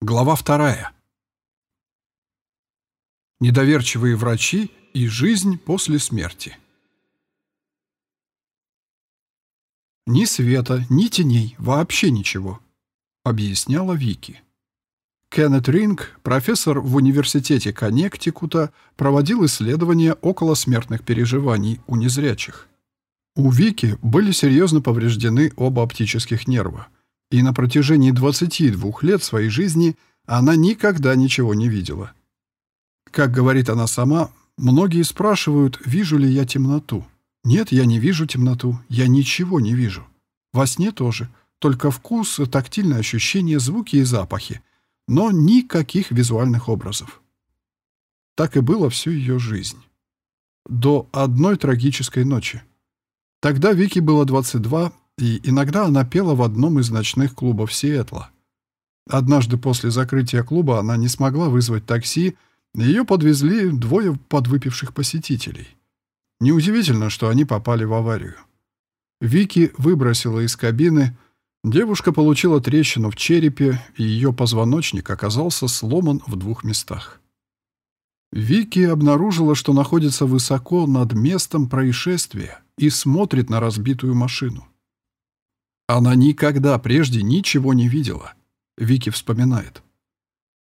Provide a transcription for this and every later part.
Глава вторая. Недоверчивые врачи и жизнь после смерти. Ни света, ни теней, вообще ничего, объясняла Вики. Кеннет Ринг, профессор в университете Коннектикута, проводил исследования около смертных переживаний у незрячих. У Вики были серьезно повреждены оба оптических нерва – и на протяжении 22 лет своей жизни она никогда ничего не видела. Как говорит она сама, многие спрашивают, вижу ли я темноту. Нет, я не вижу темноту, я ничего не вижу. Во сне тоже, только вкус, тактильные ощущения, звуки и запахи, но никаких визуальных образов. Так и было всю ее жизнь. До одной трагической ночи. Тогда Вике было 22, и иногда она пела в одном из ночных клубов Сиэтла. Однажды после закрытия клуба она не смогла вызвать такси, ее подвезли двое подвыпивших посетителей. Неудивительно, что они попали в аварию. Вики выбросила из кабины, девушка получила трещину в черепе, и ее позвоночник оказался сломан в двух местах. Вики обнаружила, что находится высоко над местом происшествия и смотрит на разбитую машину. Она никогда прежде ничего не видела. Вики вспоминает.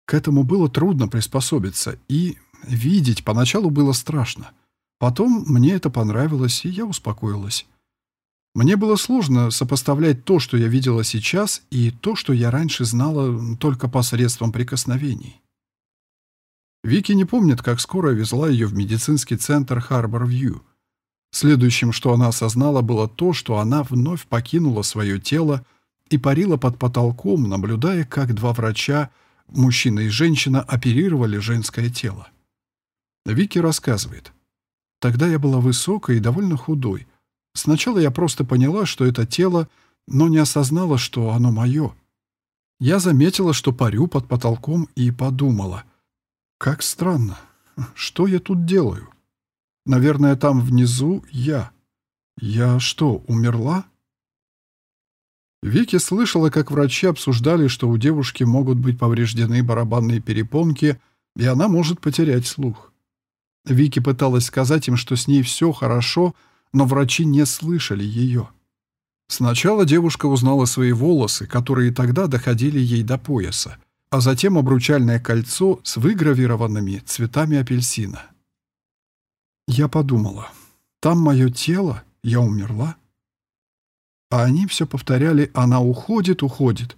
К этому было трудно приспособиться, и видеть поначалу было страшно. Потом мне это понравилось, и я успокоилась. Мне было сложно сопоставлять то, что я видела сейчас, и то, что я раньше знала только посредством прикосновений. Вики не помнит, как скоро везла ее в медицинский центр Харбор-Вью. Следующим, что она осознала, было то, что она вновь покинула свое тело и парила под потолком, наблюдая, как два врача, мужчина и женщина, оперировали женское тело. Вики рассказывает. «Тогда я была высокой и довольно худой. Сначала я просто поняла, что это тело, но не осознала, что оно мое. Я заметила, что парю под потолком и подумала, как странно, что я тут делаю?» Наверное, там внизу я. Я что, умерла? Вики слышала, как врачи обсуждали, что у девушки могут быть повреждены барабанные перепонки, и она может потерять слух. Вики пыталась сказать им, что с ней все хорошо, но врачи не слышали ее. Сначала девушка узнала свои волосы, которые тогда доходили ей до пояса, а затем обручальное кольцо с выгравированными цветами апельсина. Я подумала, там мое тело, я умерла. А они все повторяли «она уходит, уходит».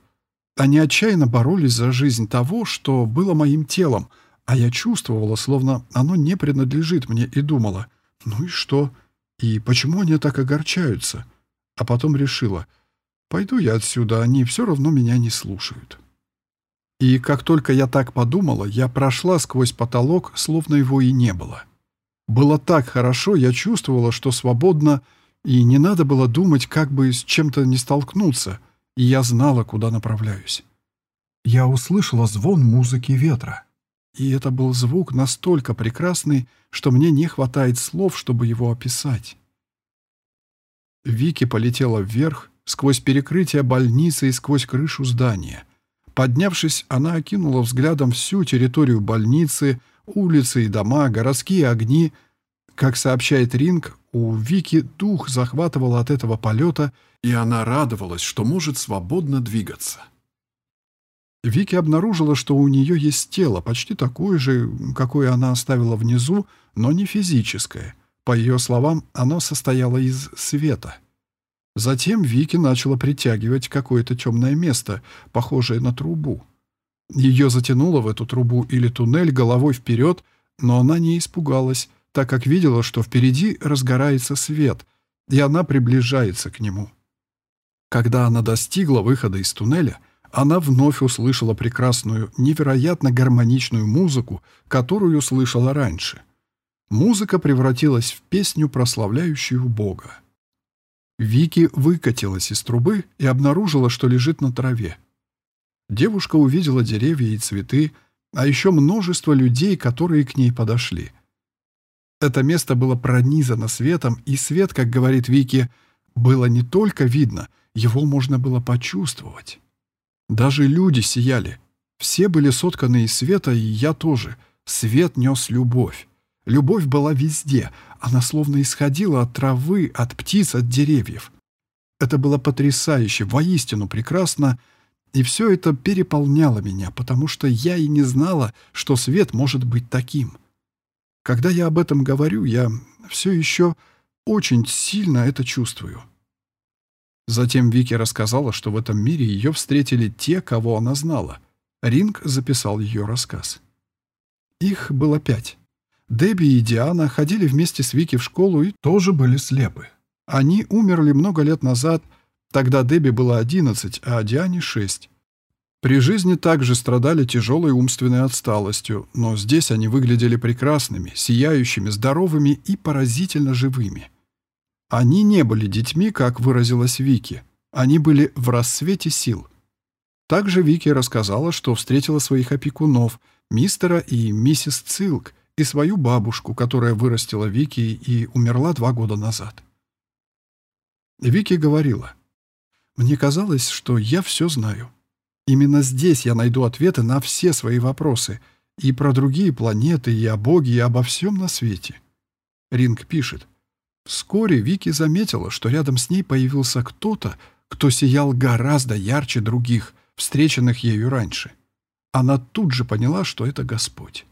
Они отчаянно боролись за жизнь того, что было моим телом, а я чувствовала, словно оно не принадлежит мне, и думала, ну и что? И почему они так огорчаются? А потом решила, пойду я отсюда, они все равно меня не слушают. И как только я так подумала, я прошла сквозь потолок, словно его и не было. Было так хорошо, я чувствовала, что свободно, и не надо было думать, как бы с чем-то не столкнуться, и я знала, куда направляюсь. Я услышала звон музыки ветра. И это был звук настолько прекрасный, что мне не хватает слов, чтобы его описать. Вики полетела вверх, сквозь перекрытие больницы и сквозь крышу здания. Поднявшись, она окинула взглядом всю территорию больницы, Улицы и дома, городские огни. Как сообщает Ринг, у Вики дух захватывал от этого полета, и она радовалась, что может свободно двигаться. Вики обнаружила, что у нее есть тело, почти такое же, какое она оставила внизу, но не физическое. По ее словам, оно состояло из света. Затем Вики начала притягивать какое-то темное место, похожее на трубу. Ее затянуло в эту трубу или туннель головой вперед, но она не испугалась, так как видела, что впереди разгорается свет, и она приближается к нему. Когда она достигла выхода из туннеля, она вновь услышала прекрасную, невероятно гармоничную музыку, которую слышала раньше. Музыка превратилась в песню, прославляющую Бога. Вики выкатилась из трубы и обнаружила, что лежит на траве. Девушка увидела деревья и цветы, а еще множество людей, которые к ней подошли. Это место было пронизано светом, и свет, как говорит Вики, было не только видно, его можно было почувствовать. Даже люди сияли. Все были сотканы из света, и я тоже. Свет нес любовь. Любовь была везде. Она словно исходила от травы, от птиц, от деревьев. Это было потрясающе, воистину прекрасно, и все это переполняло меня, потому что я и не знала, что свет может быть таким. Когда я об этом говорю, я все еще очень сильно это чувствую. Затем Вики рассказала, что в этом мире ее встретили те, кого она знала. Ринг записал ее рассказ. Их было пять. Дебби и Диана ходили вместе с Вики в школу и тоже были слепы. Они умерли много лет назад, тогда Дебби было 11, а Диане 6. При жизни также страдали тяжелой умственной отсталостью, но здесь они выглядели прекрасными, сияющими, здоровыми и поразительно живыми. Они не были детьми, как выразилась Вики. Они были в рассвете сил. Также Вики рассказала, что встретила своих опекунов, мистера и миссис Цилк, и свою бабушку, которая вырастила Вики и умерла два года назад. Вики говорила, «Мне казалось, что я все знаю. Именно здесь я найду ответы на все свои вопросы и про другие планеты, и о Боге, и обо всем на свете». Ринг пишет, Вскоре Вики заметила, что рядом с ней появился кто-то, кто сиял гораздо ярче других, встреченных ею раньше. Она тут же поняла, что это Господь.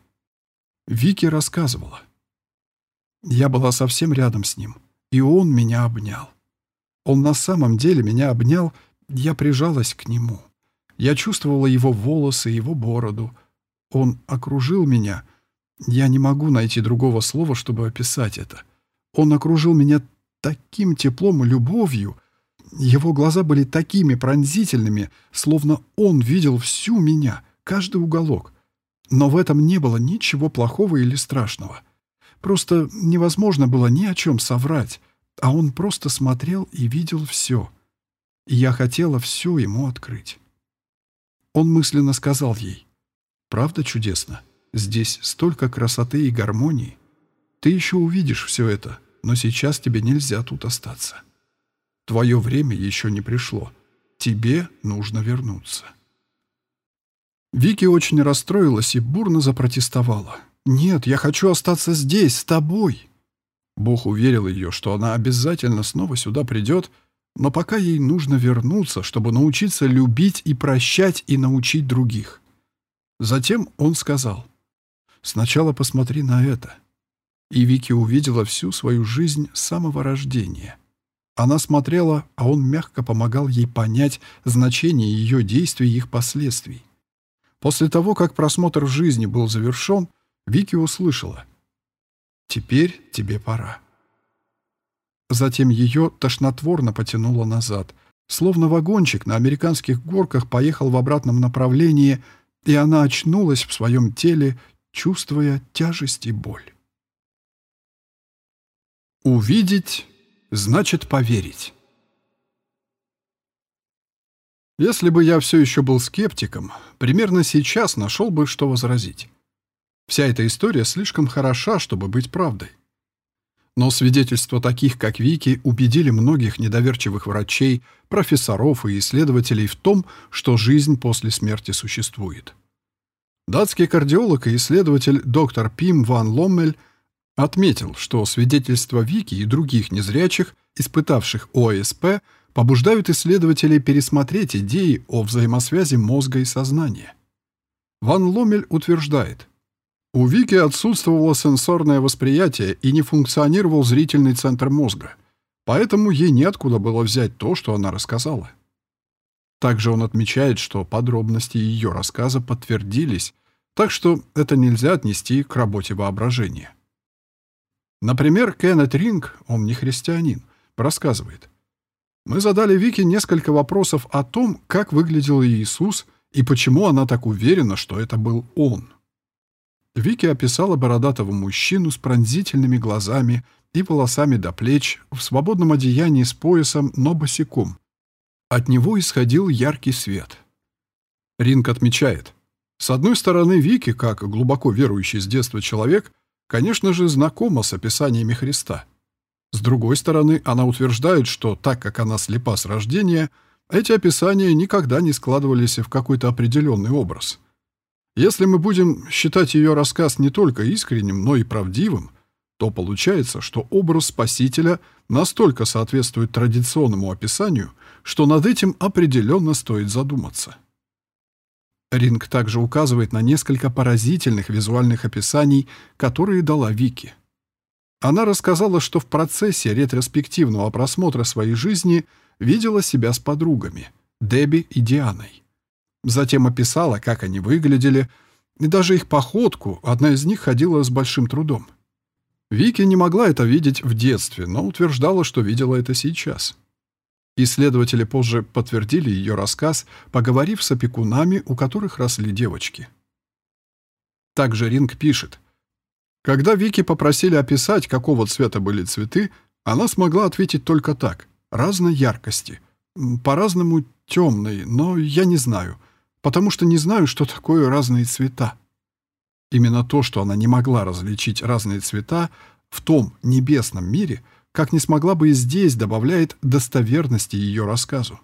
Вики рассказывала. «Я была совсем рядом с ним, и он меня обнял. Он на самом деле меня обнял, я прижалась к нему. Я чувствовала его волосы, его бороду. Он окружил меня. Я не могу найти другого слова, чтобы описать это. Он окружил меня таким теплом и любовью. Его глаза были такими пронзительными, словно он видел всю меня, каждый уголок. Но в этом не было ничего плохого или страшного. Просто невозможно было ни о чем соврать а он просто смотрел и видел все. И я хотела все ему открыть. Он мысленно сказал ей, «Правда чудесно? Здесь столько красоты и гармонии. Ты еще увидишь все это, но сейчас тебе нельзя тут остаться. Твое время еще не пришло. Тебе нужно вернуться». Вики очень расстроилась и бурно запротестовала. «Нет, я хочу остаться здесь, с тобой!» Бог уверил ее, что она обязательно снова сюда придет, но пока ей нужно вернуться, чтобы научиться любить и прощать и научить других. Затем он сказал, «Сначала посмотри на это». И Вики увидела всю свою жизнь с самого рождения. Она смотрела, а он мягко помогал ей понять значение ее действий и их последствий. После того, как просмотр жизни был завершен, Вики услышала — Теперь тебе пора». Затем ее тошнотворно потянуло назад. Словно вагончик на американских горках поехал в обратном направлении, и она очнулась в своем теле, чувствуя тяжесть и боль. Увидеть значит поверить. Если бы я все еще был скептиком, примерно сейчас нашел бы, что возразить. Вся эта история слишком хороша, чтобы быть правдой. Но свидетельства таких, как Вики, убедили многих недоверчивых врачей, профессоров и исследователей в том, что жизнь после смерти существует. Датский кардиолог и исследователь доктор Пим ван Ломмель отметил, что свидетельства Вики и других незрячих, испытавших ОСП, побуждают исследователей пересмотреть идеи о взаимосвязи мозга и сознания. Ван Ломмель утверждает – у Вики отсутствовало сенсорное восприятие и не функционировал зрительный центр мозга, поэтому ей неоткуда было взять то, что она рассказала. Также он отмечает, что подробности ее рассказа подтвердились, так что это нельзя отнести к работе воображения. Например, Кеннет Ринг, он не христианин, рассказывает. Мы задали Вике несколько вопросов о том, как выглядел Иисус и почему она так уверена, что это был Он. Вики описала бородатого мужчину с пронзительными глазами и волосами до плеч, в свободном одеянии с поясом, но босиком. От него исходил яркий свет. Ринг отмечает. С одной стороны, Вики, как глубоко верующий с детства человек, конечно же, знакома с описаниями Христа. С другой стороны, она утверждает, что так как она слепа с рождения, эти описания никогда не складывались в какой-то определенный образ – Если мы будем считать ее рассказ не только искренним, но и правдивым, то получается, что образ Спасителя настолько соответствует традиционному описанию, что над этим определенно стоит задуматься. Ринг также указывает на несколько поразительных визуальных описаний, которые дала Вики. Она рассказала, что в процессе ретроспективного просмотра своей жизни видела себя с подругами – Дебби и Дианой. Затем описала, как они выглядели, и даже их походку, одна из них ходила с большим трудом. Вики не могла это видеть в детстве, но утверждала, что видела это сейчас. Исследователи позже подтвердили ее рассказ, поговорив с опекунами, у которых росли девочки. Также Ринг пишет. Когда Вики попросили описать, какого цвета были цветы, она смогла ответить только так – разной яркости. По-разному темной, но я не знаю потому что не знаю, что такое разные цвета. Именно то, что она не могла различить разные цвета в том небесном мире, как не смогла бы и здесь, добавляет достоверности ее рассказу.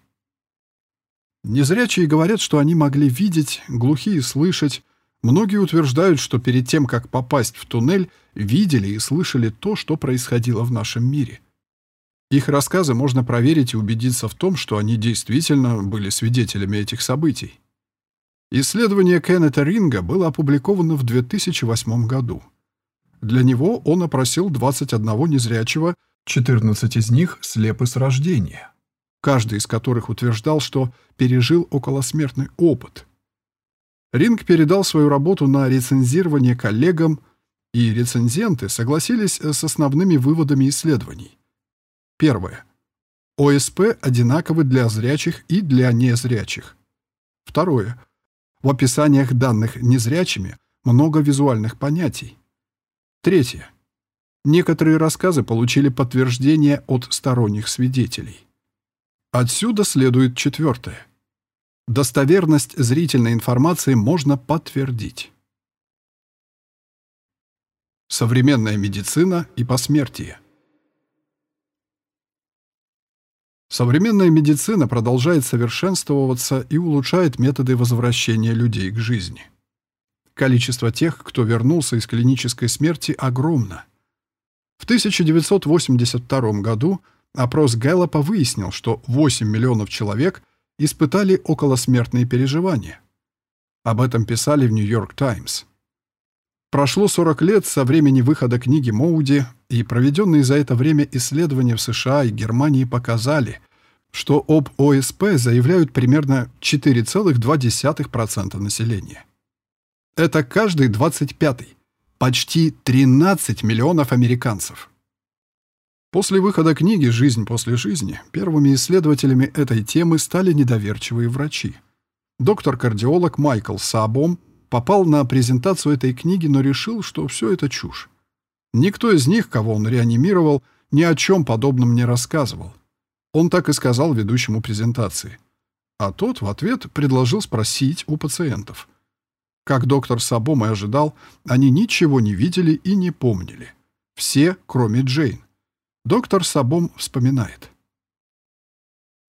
Незрячие говорят, что они могли видеть, глухие слышать. Многие утверждают, что перед тем, как попасть в туннель, видели и слышали то, что происходило в нашем мире. Их рассказы можно проверить и убедиться в том, что они действительно были свидетелями этих событий. Исследование Кеннета Ринга было опубликовано в 2008 году. Для него он опросил 21 незрячего, 14 из них слепы с рождения, каждый из которых утверждал, что пережил околосмертный опыт. Ринг передал свою работу на рецензирование коллегам, и рецензенты согласились с основными выводами исследований. Первое. ОСП одинаковы для зрячих и для незрячих. Второе. В описаниях данных незрячими много визуальных понятий. Третье. Некоторые рассказы получили подтверждение от сторонних свидетелей. Отсюда следует четвертое. Достоверность зрительной информации можно подтвердить. Современная медицина и посмертие. Современная медицина продолжает совершенствоваться и улучшает методы возвращения людей к жизни. Количество тех, кто вернулся из клинической смерти, огромно. В 1982 году опрос Гэллопа выяснил, что 8 миллионов человек испытали околосмертные переживания. Об этом писали в «Нью-Йорк Таймс». Прошло 40 лет со времени выхода книги Моуди, и проведенные за это время исследования в США и Германии показали, что об ОСП заявляют примерно 4,2% населения. Это каждый 25-й, почти 13 миллионов американцев. После выхода книги «Жизнь после жизни» первыми исследователями этой темы стали недоверчивые врачи. Доктор-кардиолог Майкл Сабом попал на презентацию этой книги, но решил, что все это чушь. Никто из них, кого он реанимировал, ни о чем подобном не рассказывал. Он так и сказал ведущему презентации. А тот в ответ предложил спросить у пациентов. Как доктор Сабом и ожидал, они ничего не видели и не помнили. Все, кроме Джейн. Доктор Сабом вспоминает.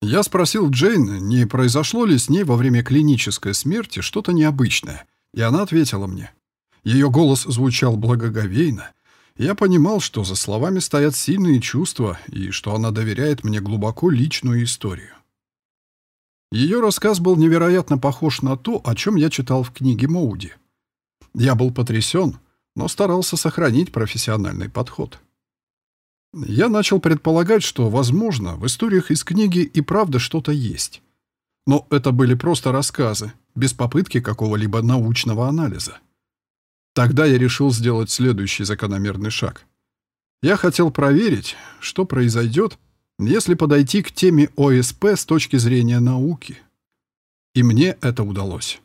Я спросил Джейн, не произошло ли с ней во время клинической смерти что-то необычное, и она ответила мне. Ее голос звучал благоговейно, я понимал, что за словами стоят сильные чувства и что она доверяет мне глубоко личную историю. Ее рассказ был невероятно похож на то, о чем я читал в книге Моуди. Я был потрясен, но старался сохранить профессиональный подход. Я начал предполагать, что, возможно, в историях из книги и правда что-то есть. Но это были просто рассказы, без попытки какого-либо научного анализа. Тогда я решил сделать следующий закономерный шаг. Я хотел проверить, что произойдет, если подойти к теме ОСП с точки зрения науки. И мне это удалось.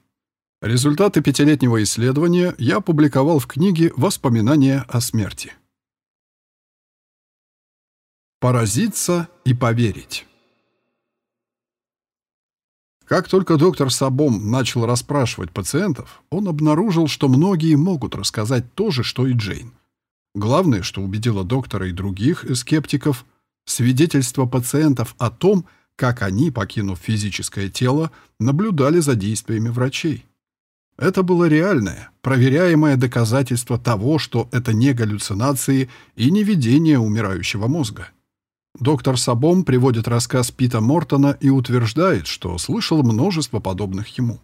Результаты пятилетнего исследования я опубликовал в книге «Воспоминания о смерти». Поразиться и поверить. Как только доктор Сабом начал расспрашивать пациентов, он обнаружил, что многие могут рассказать то же, что и Джейн. Главное, что убедило доктора и других скептиков, свидетельство пациентов о том, как они, покинув физическое тело, наблюдали за действиями врачей. Это было реальное, проверяемое доказательство того, что это не галлюцинации и не видение умирающего мозга. Доктор Сабом приводит рассказ Пита Мортона и утверждает, что слышал множество подобных ему.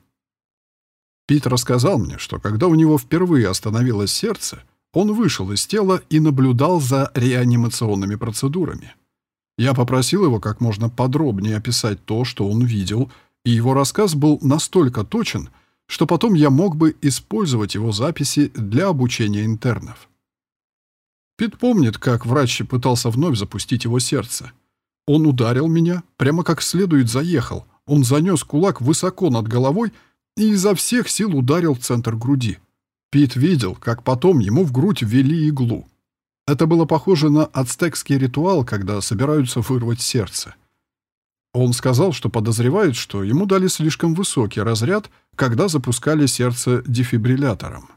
Пит рассказал мне, что когда у него впервые остановилось сердце, он вышел из тела и наблюдал за реанимационными процедурами. Я попросил его как можно подробнее описать то, что он видел, и его рассказ был настолько точен, что потом я мог бы использовать его записи для обучения интернов. Пит помнит, как врач пытался вновь запустить его сердце. Он ударил меня, прямо как следует заехал. Он занес кулак высоко над головой и изо всех сил ударил в центр груди. Пит видел, как потом ему в грудь ввели иглу. Это было похоже на ацтекский ритуал, когда собираются вырвать сердце. Он сказал, что подозревает, что ему дали слишком высокий разряд, когда запускали сердце дефибриллятором.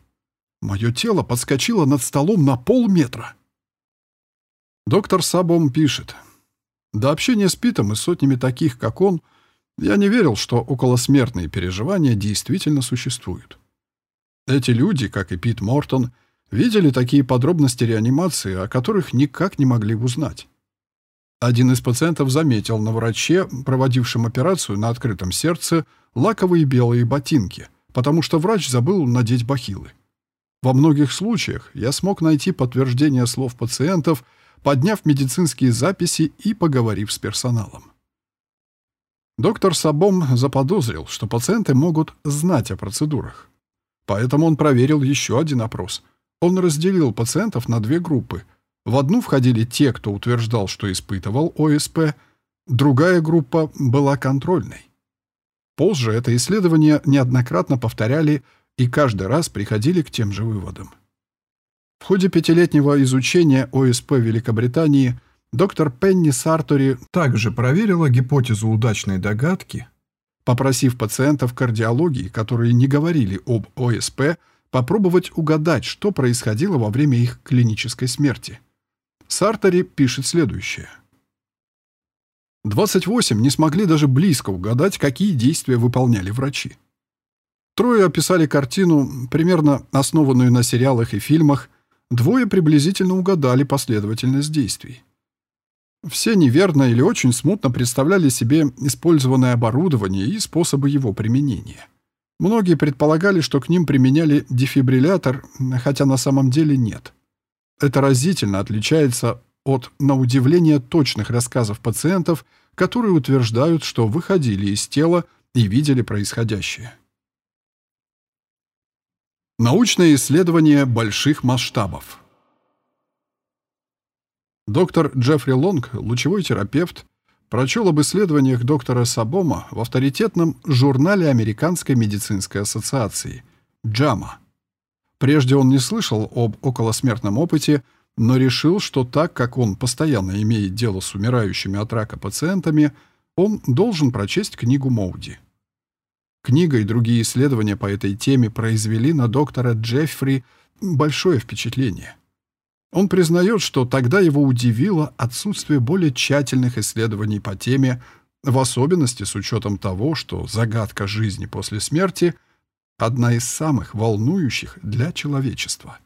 Мое тело подскочило над столом на полметра. Доктор Сабом пишет. До общения с Питом и сотнями таких, как он, я не верил, что околосмертные переживания действительно существуют. Эти люди, как и Пит Мортон, видели такие подробности реанимации, о которых никак не могли узнать. Один из пациентов заметил на враче, проводившем операцию на открытом сердце, лаковые белые ботинки, потому что врач забыл надеть бахилы. Во многих случаях я смог найти подтверждение слов пациентов, подняв медицинские записи и поговорив с персоналом. Доктор Сабом заподозрил, что пациенты могут знать о процедурах. Поэтому он проверил еще один опрос. Он разделил пациентов на две группы – в одну входили те, кто утверждал, что испытывал ОСП, другая группа была контрольной. Позже это исследование неоднократно повторяли и каждый раз приходили к тем же выводам. В ходе пятилетнего изучения ОСП Великобритании доктор Пенни Сартори также проверила гипотезу удачной догадки, попросив пациентов кардиологии, которые не говорили об ОСП, попробовать угадать, что происходило во время их клинической смерти. Сартери пишет следующее. 28 не смогли даже близко угадать, какие действия выполняли врачи. Трое описали картину, примерно основанную на сериалах и фильмах, двое приблизительно угадали последовательность действий. Все неверно или очень смутно представляли себе использованное оборудование и способы его применения. Многие предполагали, что к ним применяли дефибриллятор, хотя на самом деле нет. Это разительно отличается от, на удивление, точных рассказов пациентов, которые утверждают, что выходили из тела и видели происходящее. Научное исследование больших масштабов. Доктор Джеффри Лонг, лучевой терапевт, прочел об исследованиях доктора Сабома в авторитетном журнале Американской медицинской ассоциации «JAMA». Прежде он не слышал об околосмертном опыте, но решил, что так как он постоянно имеет дело с умирающими от рака пациентами, он должен прочесть книгу Моуди. Книга и другие исследования по этой теме произвели на доктора Джеффри большое впечатление. Он признает, что тогда его удивило отсутствие более тщательных исследований по теме, в особенности с учетом того, что загадка жизни после смерти – одна из самых волнующих для человечества.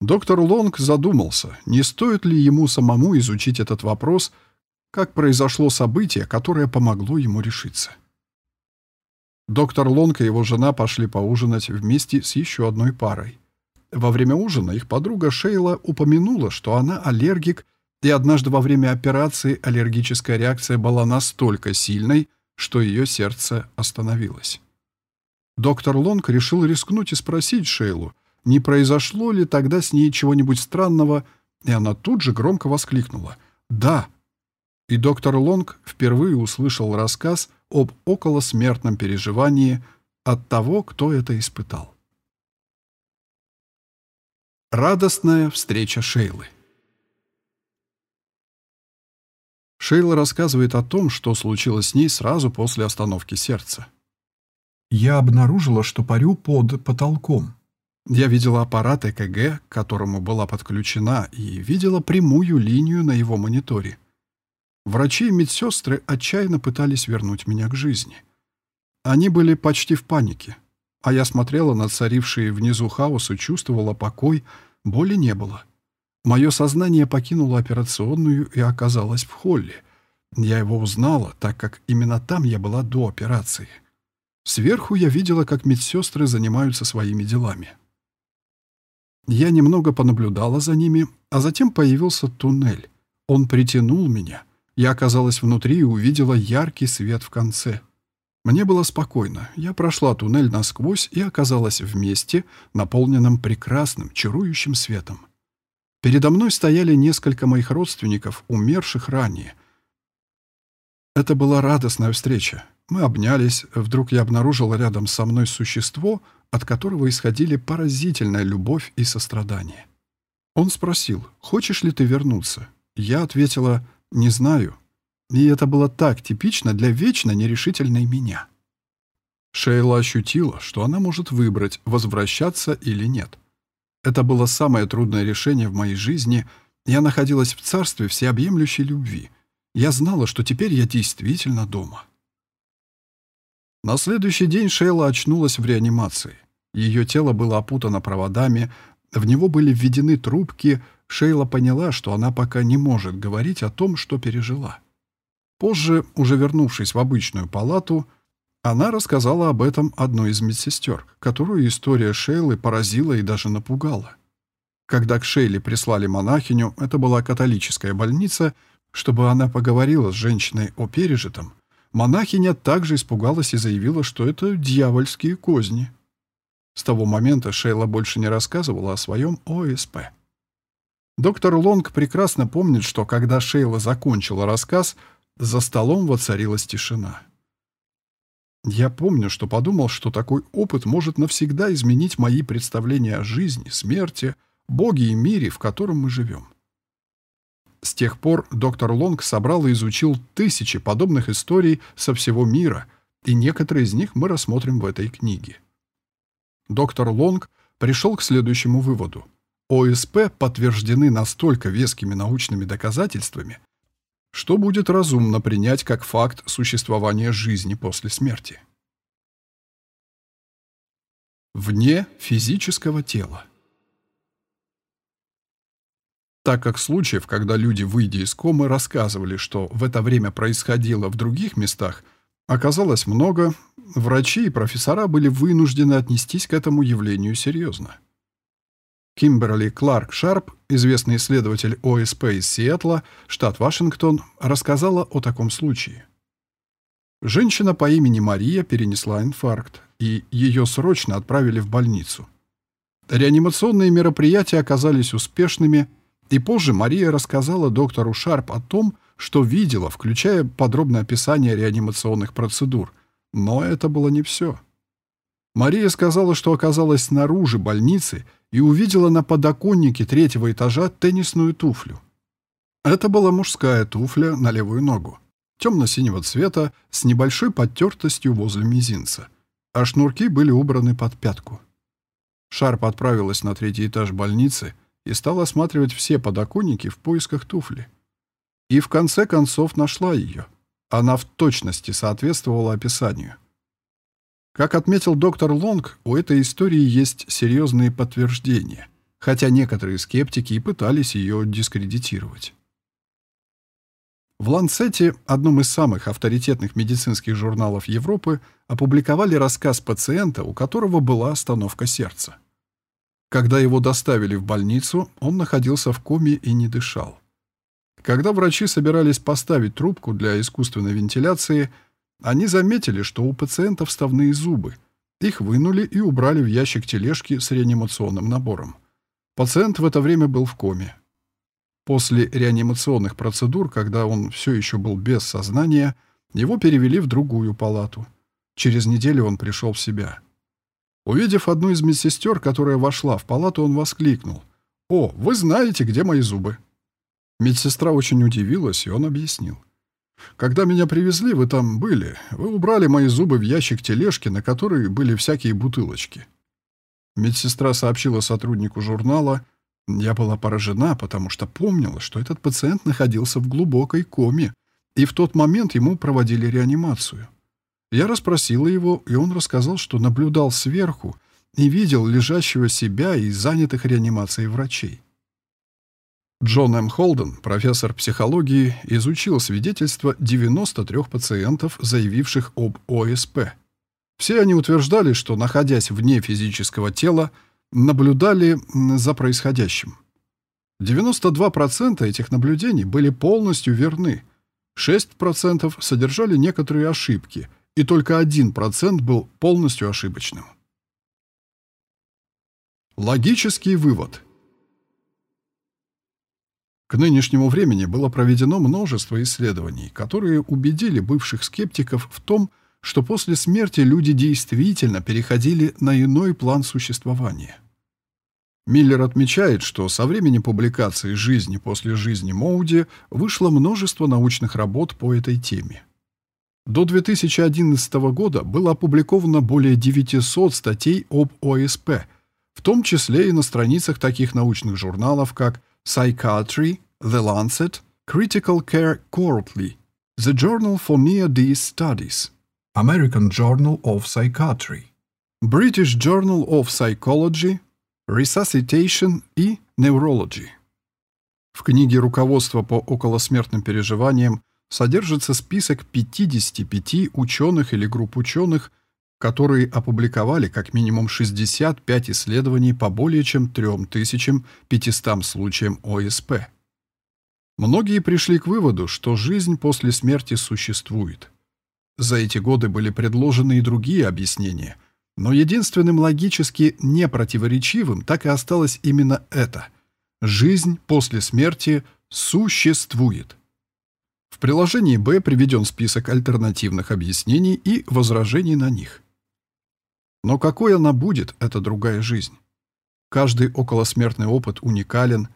Доктор Лонг задумался, не стоит ли ему самому изучить этот вопрос, как произошло событие, которое помогло ему решиться. Доктор Лонг и его жена пошли поужинать вместе с еще одной парой. Во время ужина их подруга Шейла упомянула, что она аллергик, и однажды во время операции аллергическая реакция была настолько сильной, что ее сердце остановилось. Доктор Лонг решил рискнуть и спросить Шейлу, не произошло ли тогда с ней чего-нибудь странного, и она тут же громко воскликнула «Да!». И доктор Лонг впервые услышал рассказ об околосмертном переживании от того, кто это испытал. Радостная встреча Шейлы Шейла рассказывает о том, что случилось с ней сразу после остановки сердца. Я обнаружила, что парю под потолком. Я видела аппарат ЭКГ, к которому была подключена, и видела прямую линию на его мониторе. Врачи и медсестры отчаянно пытались вернуть меня к жизни. Они были почти в панике. а я смотрела на царивший внизу хаос и чувствовала покой, боли не было. Мое сознание покинуло операционную и оказалось в холле. Я его узнала, так как именно там я была до операции. Сверху я видела, как медсестры занимаются своими делами. Я немного понаблюдала за ними, а затем появился туннель. Он притянул меня. Я оказалась внутри и увидела яркий свет в конце. Мне было спокойно. Я прошла туннель насквозь и оказалась в месте, наполненном прекрасным, чарующим светом. Передо мной стояли несколько моих родственников, умерших ранее. Это была радостная встреча. Мы обнялись. Вдруг я обнаружила рядом со мной существо, от которого исходили поразительная любовь и сострадание. Он спросил, «Хочешь ли ты вернуться?» Я ответила, «Не знаю». И это было так типично для вечно нерешительной меня. Шейла ощутила, что она может выбрать, возвращаться или нет. Это было самое трудное решение в моей жизни. Я находилась в царстве всеобъемлющей любви. Я знала, что теперь я действительно дома. На следующий день Шейла очнулась в реанимации. Ее тело было опутано проводами, в него были введены трубки. Шейла поняла, что она пока не может говорить о том, что пережила. Позже, уже вернувшись в обычную палату, она рассказала об этом одной из медсестер, которую история Шейлы поразила и даже напугала. Когда к Шейле прислали монахиню, это была католическая больница, чтобы она поговорила с женщиной о пережитом, монахиня также испугалась и заявила, что это дьявольские козни. С того момента Шейла больше не рассказывала о своем ОСП. Доктор Лонг прекрасно помнит, что когда Шейла закончила рассказ, за столом воцарилась тишина. Я помню, что подумал, что такой опыт может навсегда изменить мои представления о жизни, смерти, Боге и мире, в котором мы живем. С тех пор доктор Лонг собрал и изучил тысячи подобных историй со всего мира, и некоторые из них мы рассмотрим в этой книге. Доктор Лонг пришел к следующему выводу. ОСП подтверждены настолько вескими научными доказательствами, что будет разумно принять как факт существования жизни после смерти. Вне физического тела. Так как случаев, когда люди, выйдя из комы, рассказывали, что в это время происходило в других местах, оказалось много, врачи и профессора были вынуждены отнестись к этому явлению серьезно. Кимберли Кларк Шарп, известный исследователь ОСП из Сиэтла, штат Вашингтон, рассказала о таком случае. Женщина по имени Мария перенесла инфаркт, и ее срочно отправили в больницу. Реанимационные мероприятия оказались успешными, и позже Мария рассказала доктору Шарп о том, что видела, включая подробное описание реанимационных процедур. Но это было не все. Мария сказала, что оказалась снаружи больницы и увидела на подоконнике третьего этажа теннисную туфлю. Это была мужская туфля на левую ногу, темно-синего цвета, с небольшой подтертостью возле мизинца, а шнурки были убраны под пятку. Шарп отправилась на третий этаж больницы и стала осматривать все подоконники в поисках туфли. И в конце концов нашла ее. Она в точности соответствовала описанию. Как отметил доктор Лонг, у этой истории есть серьезные подтверждения, хотя некоторые скептики и пытались ее дискредитировать. В «Ланцете», одном из самых авторитетных медицинских журналов Европы, опубликовали рассказ пациента, у которого была остановка сердца. Когда его доставили в больницу, он находился в коме и не дышал. Когда врачи собирались поставить трубку для искусственной вентиляции – они заметили, что у пациента вставные зубы. Их вынули и убрали в ящик тележки с реанимационным набором. Пациент в это время был в коме. После реанимационных процедур, когда он все еще был без сознания, его перевели в другую палату. Через неделю он пришел в себя. Увидев одну из медсестер, которая вошла в палату, он воскликнул. «О, вы знаете, где мои зубы?» Медсестра очень удивилась, и он объяснил. Когда меня привезли, вы там были. Вы убрали мои зубы в ящик тележки, на которой были всякие бутылочки. Медсестра сообщила сотруднику журнала. Я была поражена, потому что помнила, что этот пациент находился в глубокой коме, и в тот момент ему проводили реанимацию. Я расспросила его, и он рассказал, что наблюдал сверху и видел лежащего себя и занятых реанимацией врачей. Джон М. Холден, профессор психологии, изучил свидетельства 93 пациентов, заявивших об ОСП. Все они утверждали, что, находясь вне физического тела, наблюдали за происходящим. 92% этих наблюдений были полностью верны, 6% содержали некоторые ошибки, и только 1% был полностью ошибочным. Логический вывод. К нынешнему времени было проведено множество исследований, которые убедили бывших скептиков в том, что после смерти люди действительно переходили на иной план существования. Миллер отмечает, что со времени публикации «Жизни после жизни Моуди» вышло множество научных работ по этой теме. До 2011 года было опубликовано более 900 статей об ОСП, в том числе и на страницах таких научных журналов, как Psychiatry, The Lancet, Critical Care Quarterly, The Journal for Near-Death Studies, American Journal of Psychiatry, British Journal of Psychology, Resuscitation и Neurology. В книге «Руководство по околосмертным переживаниям» содержится список 55 ученых или групп ученых, которые опубликовали как минимум 65 исследований по более чем 3500 случаям ОСП. Многие пришли к выводу, что жизнь после смерти существует. За эти годы были предложены и другие объяснения – но единственным логически непротиворечивым так и осталось именно это. Жизнь после смерти существует. В приложении «Б» приведен список альтернативных объяснений и возражений на них. Но какой она будет, эта другая жизнь? Каждый околосмертный опыт уникален,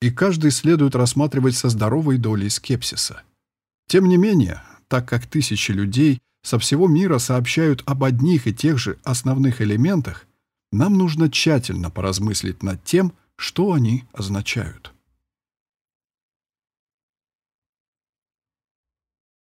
и каждый следует рассматривать со здоровой долей скепсиса. Тем не менее, так как тысячи людей – со всего мира сообщают об одних и тех же основных элементах, нам нужно тщательно поразмыслить над тем, что они означают.